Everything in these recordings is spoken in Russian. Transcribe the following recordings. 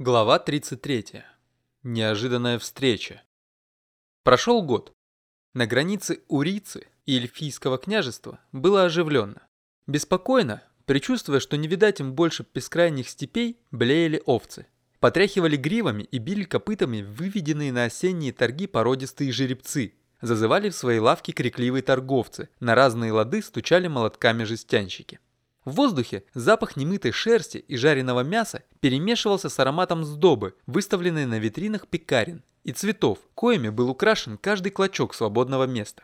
Глава 33. Неожиданная встреча. Прошел год. На границе Урицы и Эльфийского княжества было оживленно. Беспокойно, предчувствуя, что не видать им больше бескрайних степей, блеяли овцы. Потряхивали гривами и били копытами выведенные на осенние торги породистые жеребцы. Зазывали в свои лавки крикливые торговцы, на разные лады стучали молотками жестянщики. В воздухе запах немытой шерсти и жареного мяса перемешивался с ароматом сдобы, выставленной на витринах пекарен, и цветов, коими был украшен каждый клочок свободного места.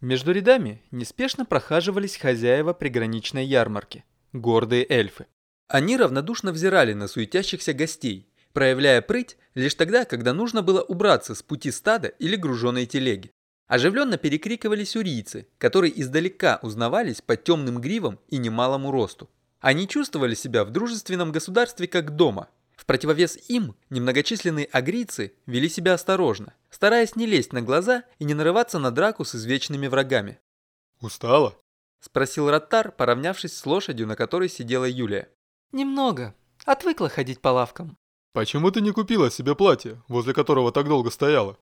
Между рядами неспешно прохаживались хозяева приграничной ярмарки, гордые эльфы. Они равнодушно взирали на суетящихся гостей, проявляя прыть лишь тогда, когда нужно было убраться с пути стада или груженной телеги. Оживленно перекрикивались урийцы, которые издалека узнавались по темным гривам и немалому росту. Они чувствовали себя в дружественном государстве как дома. В противовес им немногочисленные агрийцы вели себя осторожно, стараясь не лезть на глаза и не нарываться на драку с извечными врагами. «Устала?» – спросил Раттар, поравнявшись с лошадью, на которой сидела Юлия. «Немного. Отвыкла ходить по лавкам». «Почему ты не купила себе платье, возле которого так долго стояла?»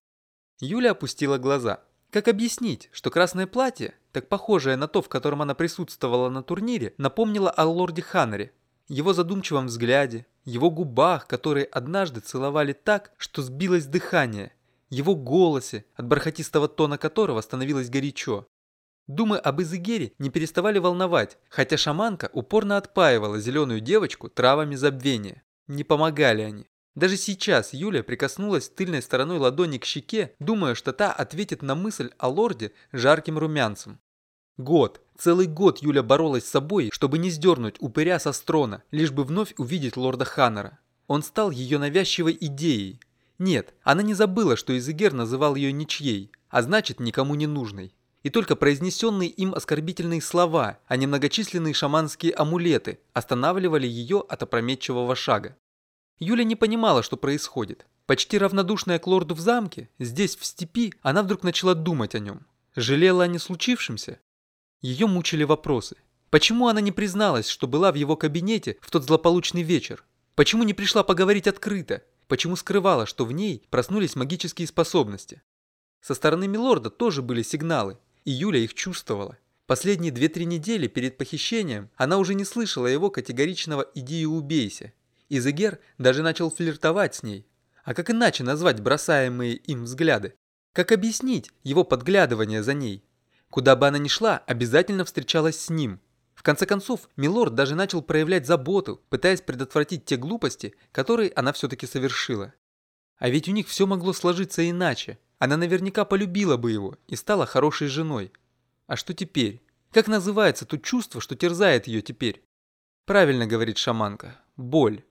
Юля опустила глаза. Как объяснить, что красное платье, так похожее на то, в котором она присутствовала на турнире, напомнило о лорде Ханнере, его задумчивом взгляде, его губах, которые однажды целовали так, что сбилось дыхание, его голосе, от бархатистого тона которого становилось горячо. Думы об Изыгере не переставали волновать, хотя шаманка упорно отпаивала зеленую девочку травами забвения. Не помогали они. Даже сейчас Юля прикоснулась тыльной стороной ладони к щеке, думая, что та ответит на мысль о лорде жарким румянцем. Год, целый год Юля боролась с собой, чтобы не сдернуть упыря со строна, лишь бы вновь увидеть лорда Ханнера. Он стал ее навязчивой идеей. Нет, она не забыла, что Изегер называл ее ничьей, а значит никому не нужной. И только произнесенные им оскорбительные слова, а не многочисленные шаманские амулеты останавливали ее от опрометчивого шага. Юля не понимала, что происходит. Почти равнодушная к лорду в замке, здесь, в степи, она вдруг начала думать о нем. Жалела о не случившемся? Ее мучили вопросы. Почему она не призналась, что была в его кабинете в тот злополучный вечер? Почему не пришла поговорить открыто? Почему скрывала, что в ней проснулись магические способности? Со стороны Милорда тоже были сигналы, и Юля их чувствовала. Последние две-три недели перед похищением она уже не слышала его категоричного «иди и убейся», Изегер даже начал флиртовать с ней. А как иначе назвать бросаемые им взгляды? Как объяснить его подглядывание за ней? Куда бы она ни шла, обязательно встречалась с ним. В конце концов, Милорд даже начал проявлять заботу, пытаясь предотвратить те глупости, которые она все-таки совершила. А ведь у них все могло сложиться иначе. Она наверняка полюбила бы его и стала хорошей женой. А что теперь? Как называется то чувство, что терзает ее теперь? Правильно говорит шаманка. Боль.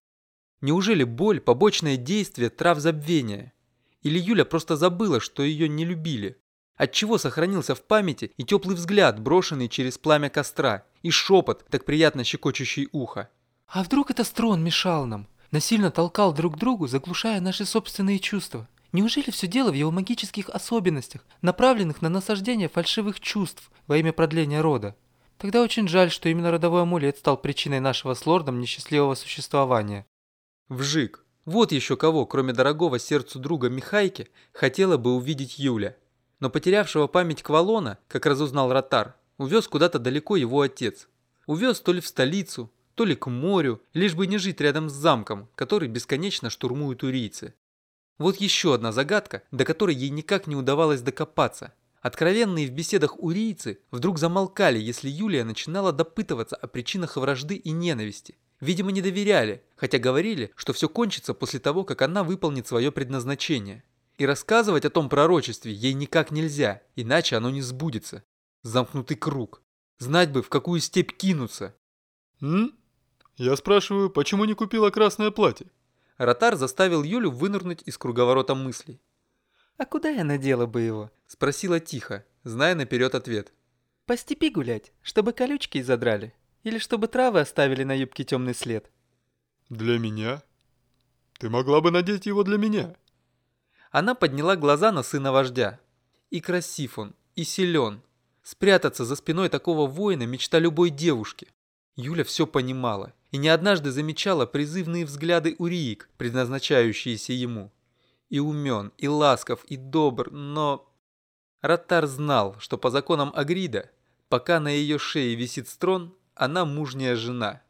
Неужели боль – побочное действие трав забвения? Или Юля просто забыла, что ее не любили? Отчего сохранился в памяти и теплый взгляд, брошенный через пламя костра, и шепот, так приятно щекочущий ухо? А вдруг это Строн мешал нам? Насильно толкал друг другу, заглушая наши собственные чувства? Неужели все дело в его магических особенностях, направленных на насаждение фальшивых чувств во имя продления рода? Тогда очень жаль, что именно родовой амулет стал причиной нашего с лордом несчастливого существования. Вжик. Вот еще кого, кроме дорогого сердцу друга Михайки, хотела бы увидеть Юля. Но потерявшего память Квалона, как разузнал Ротар, увез куда-то далеко его отец. Увез то ли в столицу, то ли к морю, лишь бы не жить рядом с замком, который бесконечно штурмуют урийцы. Вот еще одна загадка, до которой ей никак не удавалось докопаться. Откровенные в беседах урийцы вдруг замолкали, если Юлия начинала допытываться о причинах вражды и ненависти. Видимо, не доверяли, хотя говорили, что все кончится после того, как она выполнит свое предназначение. И рассказывать о том пророчестве ей никак нельзя, иначе оно не сбудется. Замкнутый круг. Знать бы, в какую степь кинуться. «М? Я спрашиваю, почему не купила красное платье?» Ротар заставил Юлю вынырнуть из круговорота мыслей. «А куда я надела бы его?» – спросила тихо, зная наперед ответ. «По степи гулять, чтобы колючки изодрали». Или чтобы травы оставили на юбке темный след? Для меня? Ты могла бы надеть его для меня. Она подняла глаза на сына вождя. И красив он, и силен. Спрятаться за спиной такого воина – мечта любой девушки. Юля все понимала. и не однажды замечала призывные взгляды Уриик, предназначающиеся ему. И умен, и ласков, и добр, но... Раттар знал, что по законам Агрида, пока на ее шее висит строн, она мужняя жена.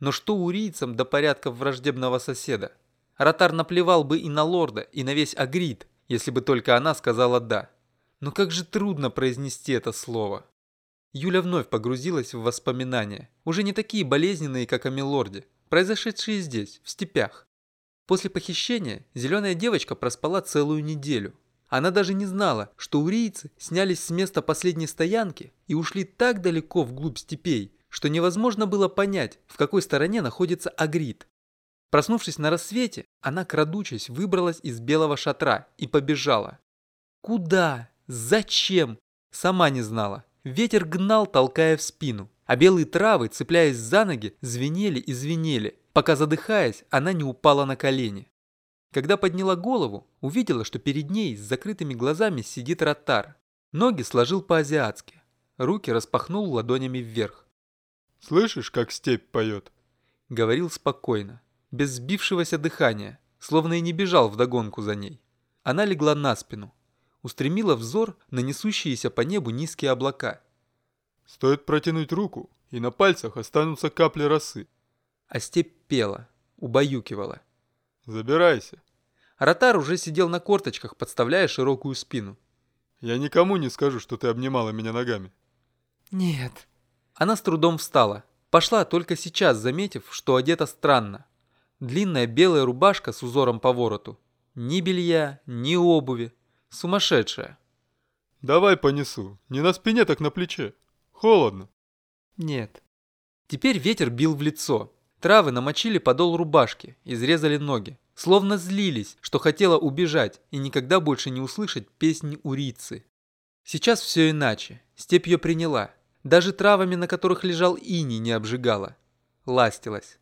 Но что урийцам до порядков враждебного соседа? Ротар наплевал бы и на лорда, и на весь Агрид, если бы только она сказала «да». Но как же трудно произнести это слово. Юля вновь погрузилась в воспоминания, уже не такие болезненные, как о Милорде, произошедшие здесь, в степях. После похищения зеленая девочка проспала целую неделю. Она даже не знала, что урийцы снялись с места последней стоянки и ушли так далеко вглубь степей, что невозможно было понять, в какой стороне находится Агрид. Проснувшись на рассвете, она, крадучись, выбралась из белого шатра и побежала. Куда? Зачем? Сама не знала. Ветер гнал, толкая в спину, а белые травы, цепляясь за ноги, звенели и звенели, пока, задыхаясь, она не упала на колени. Когда подняла голову, увидела, что перед ней с закрытыми глазами сидит ротар. Ноги сложил по-азиатски. Руки распахнул ладонями вверх. «Слышишь, как степь поет?» Говорил спокойно без сбившегося дыхания, словно и не бежал вдогонку за ней. Она легла на спину, устремила взор на несущиеся по небу низкие облака. «Стоит протянуть руку, и на пальцах останутся капли росы». А степь пела, убаюкивала. «Забирайся». Ротар уже сидел на корточках, подставляя широкую спину. «Я никому не скажу, что ты обнимала меня ногами». «Нет». Она с трудом встала. Пошла только сейчас, заметив, что одета странно. Длинная белая рубашка с узором по вороту. Ни белья, ни обуви. Сумасшедшая. Давай понесу. Не на спине, так на плече. Холодно. Нет. Теперь ветер бил в лицо. Травы намочили подол рубашки, изрезали ноги. Словно злились, что хотела убежать и никогда больше не услышать песни урицы. Сейчас все иначе. Степь ее приняла. Даже травами, на которых лежал иней, не обжигала. Ластилась.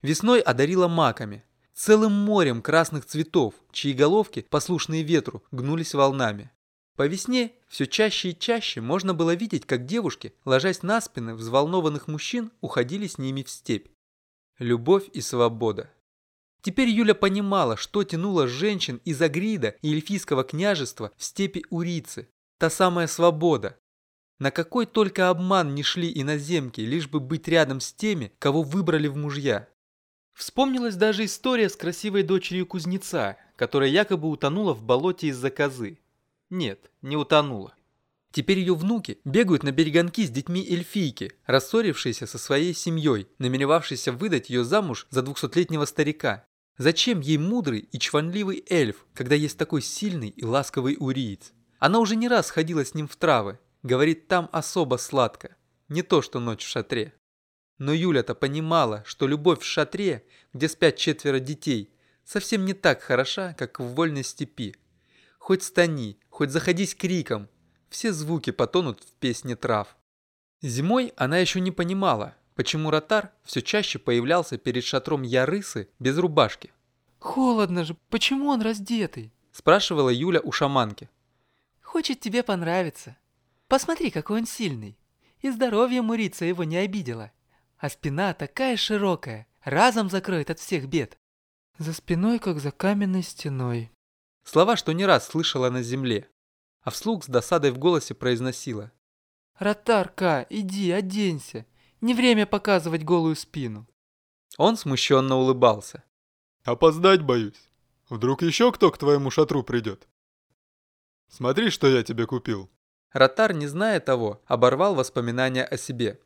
Весной одарила маками, целым морем красных цветов, чьи головки, послушные ветру, гнулись волнами. По весне все чаще и чаще можно было видеть, как девушки, ложась на спины взволнованных мужчин, уходили с ними в степь. Любовь и свобода. Теперь Юля понимала, что тянуло женщин из Агрида и Эльфийского княжества в степи Урицы. Та самая свобода. На какой только обман не шли иноземки, лишь бы быть рядом с теми, кого выбрали в мужья. Вспомнилась даже история с красивой дочерью кузнеца, которая якобы утонула в болоте из-за козы. Нет, не утонула. Теперь ее внуки бегают на береганки с детьми эльфийки, рассорившиеся со своей семьей, намеревавшиеся выдать ее замуж за двухсотлетнего старика. Зачем ей мудрый и чванливый эльф, когда есть такой сильный и ласковый уриец? Она уже не раз ходила с ним в травы, говорит, там особо сладко, не то что ночь в шатре. Но Юля-то понимала, что любовь в шатре, где спят четверо детей, совсем не так хороша, как в вольной степи. Хоть стани, хоть заходись криком, все звуки потонут в песне трав. Зимой она еще не понимала, почему ротар все чаще появлялся перед шатром Ярысы без рубашки. «Холодно же, почему он раздетый?» – спрашивала Юля у шаманки. «Хочет тебе понравиться. Посмотри, какой он сильный. И здоровье Мурица его не обидело а спина такая широкая, разом закроет от всех бед. За спиной, как за каменной стеной. Слова, что не раз слышала на земле, а вслух с досадой в голосе произносила. «Ротарка, иди, оденься. Не время показывать голую спину». Он смущенно улыбался. «Опоздать боюсь. Вдруг еще кто к твоему шатру придет? Смотри, что я тебе купил». Ротар, не зная того, оборвал воспоминания о себе.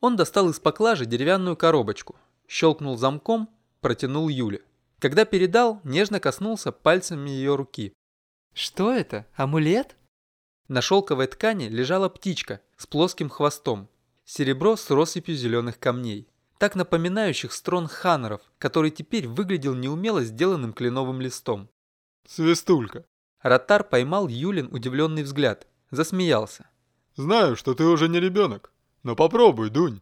Он достал из поклажи деревянную коробочку, щелкнул замком, протянул Юле. Когда передал, нежно коснулся пальцами ее руки. «Что это? Амулет?» На шелковой ткани лежала птичка с плоским хвостом, серебро с россыпью зеленых камней, так напоминающих строн ханнеров, который теперь выглядел неумело сделанным кленовым листом. «Свистулька!» Ротар поймал Юлин удивленный взгляд, засмеялся. «Знаю, что ты уже не ребенок, но попробуй, дунь.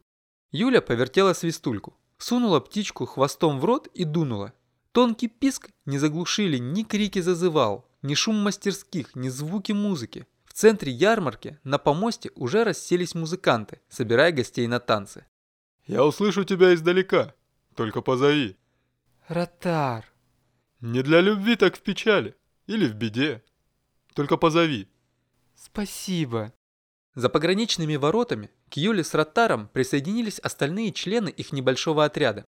Юля повертела свистульку, сунула птичку хвостом в рот и дунула. Тонкий писк не заглушили ни крики зазывал, ни шум мастерских, ни звуки музыки. В центре ярмарки на помосте уже расселись музыканты, собирая гостей на танцы. «Я услышу тебя издалека. только позови. Ротар. Не для любви, так в печали. Или в беде. Только позови. Спасибо. За пограничными воротами к Юле с Роттаром присоединились остальные члены их небольшого отряда.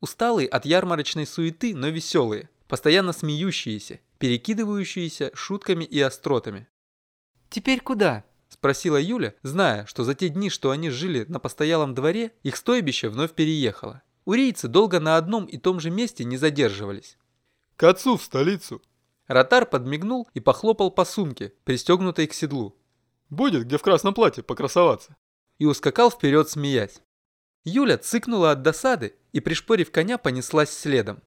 Усталые от ярмарочной суеты, но веселые, постоянно смеющиеся, перекидывающиеся шутками и остротами. Теперь куда? Спросила Юля, зная, что за те дни, что они жили на постоялом дворе, их стойбище вновь переехало. Урийцы долго на одном и том же месте не задерживались. К отцу в столицу. Ротар подмигнул и похлопал по сумке, пристегнутой к седлу. Будет где в красном платье покрасоваться. И ускакал вперед, смеясь. Юля цыкнула от досады и, пришпорив коня, понеслась следом.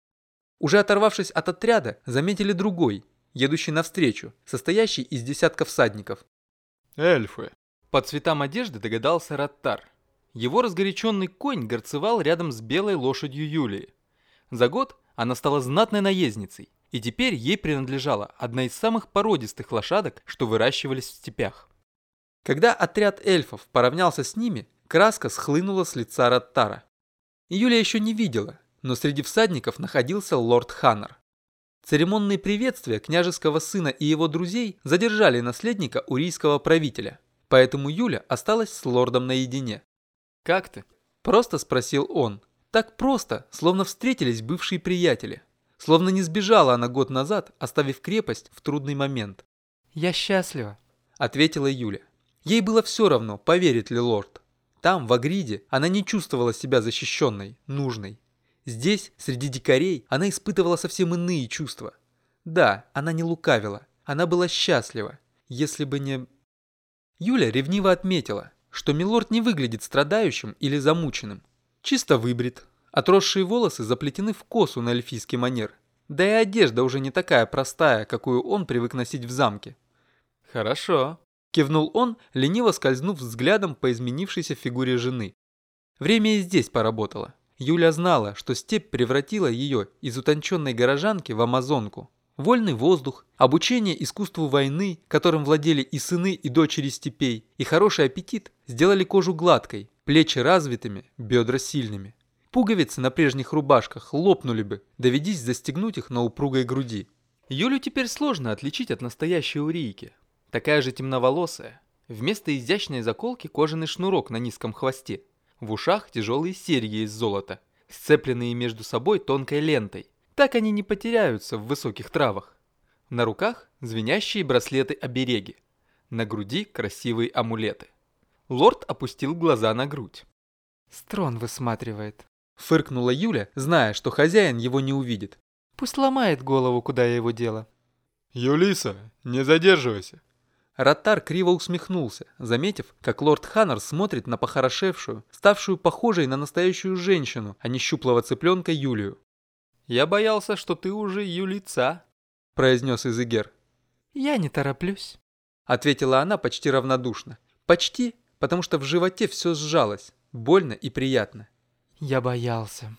Уже оторвавшись от отряда, заметили другой, едущий навстречу, состоящий из десятков всадников. Эльфы. По цветам одежды догадался Раттар. Его разгоряченный конь горцевал рядом с белой лошадью Юлии. За год она стала знатной наездницей, и теперь ей принадлежала одна из самых породистых лошадок, что выращивались в степях. Когда отряд эльфов поравнялся с ними, краска схлынула с лица Раттара. Юлия еще не видела, но среди всадников находился лорд Ханнер. Церемонные приветствия княжеского сына и его друзей задержали наследника урийского правителя, поэтому Юля осталась с лордом наедине. «Как ты?» – просто спросил он. Так просто, словно встретились бывшие приятели. Словно не сбежала она год назад, оставив крепость в трудный момент. «Я счастлива», – ответила Юля. Ей было все равно, поверит ли лорд. Там, в Агриде, она не чувствовала себя защищенной, нужной. Здесь, среди дикарей, она испытывала совсем иные чувства. Да, она не лукавила, она была счастлива, если бы не... Юля ревниво отметила, что Милорд не выглядит страдающим или замученным. Чисто выбрит, отросшие волосы заплетены в косу на эльфийский манер, да и одежда уже не такая простая, какую он привык носить в замке. «Хорошо», – кивнул он, лениво скользнув взглядом по изменившейся фигуре жены. Время и здесь поработало. Юля знала, что степь превратила ее из утонченной горожанки в амазонку. Вольный воздух, обучение искусству войны, которым владели и сыны, и дочери степей, и хороший аппетит сделали кожу гладкой, плечи развитыми, бедра сильными. Пуговицы на прежних рубашках лопнули бы, доведись застегнуть их на упругой груди. Юлю теперь сложно отличить от настоящей урийки. Такая же темноволосая. Вместо изящной заколки кожаный шнурок на низком хвосте – в ушах тяжелые серьги из золота, сцепленные между собой тонкой лентой. Так они не потеряются в высоких травах. На руках звенящие браслеты-обереги. На груди красивые амулеты. Лорд опустил глаза на грудь. «Строн высматривает», — фыркнула Юля, зная, что хозяин его не увидит. «Пусть ломает голову, куда его дело». «Юлиса, не задерживайся», Ротар криво усмехнулся, заметив, как лорд Ханнер смотрит на похорошевшую, ставшую похожей на настоящую женщину, а не щуплого цыпленка Юлию. «Я боялся, что ты уже Юлица», – произнес Изегер. «Я не тороплюсь», – ответила она почти равнодушно. «Почти, потому что в животе все сжалось, больно и приятно». «Я боялся».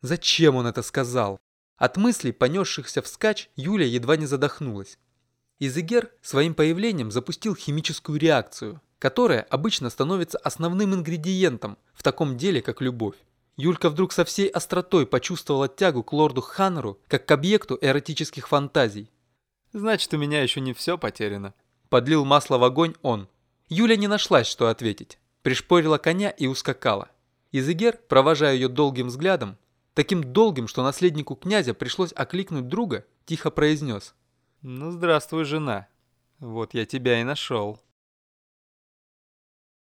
Зачем он это сказал? От мыслей, понесшихся вскачь, Юля едва не задохнулась. Изегер своим появлением запустил химическую реакцию, которая обычно становится основным ингредиентом в таком деле, как любовь. Юлька вдруг со всей остротой почувствовала тягу к лорду Ханнеру, как к объекту эротических фантазий. «Значит, у меня еще не все потеряно», – подлил масло в огонь он. Юля не нашлась, что ответить. Пришпорила коня и ускакала. Изегер, провожая ее долгим взглядом, таким долгим, что наследнику князя пришлось окликнуть друга, тихо произнес – «Ну, здравствуй, жена. Вот я тебя и нашел».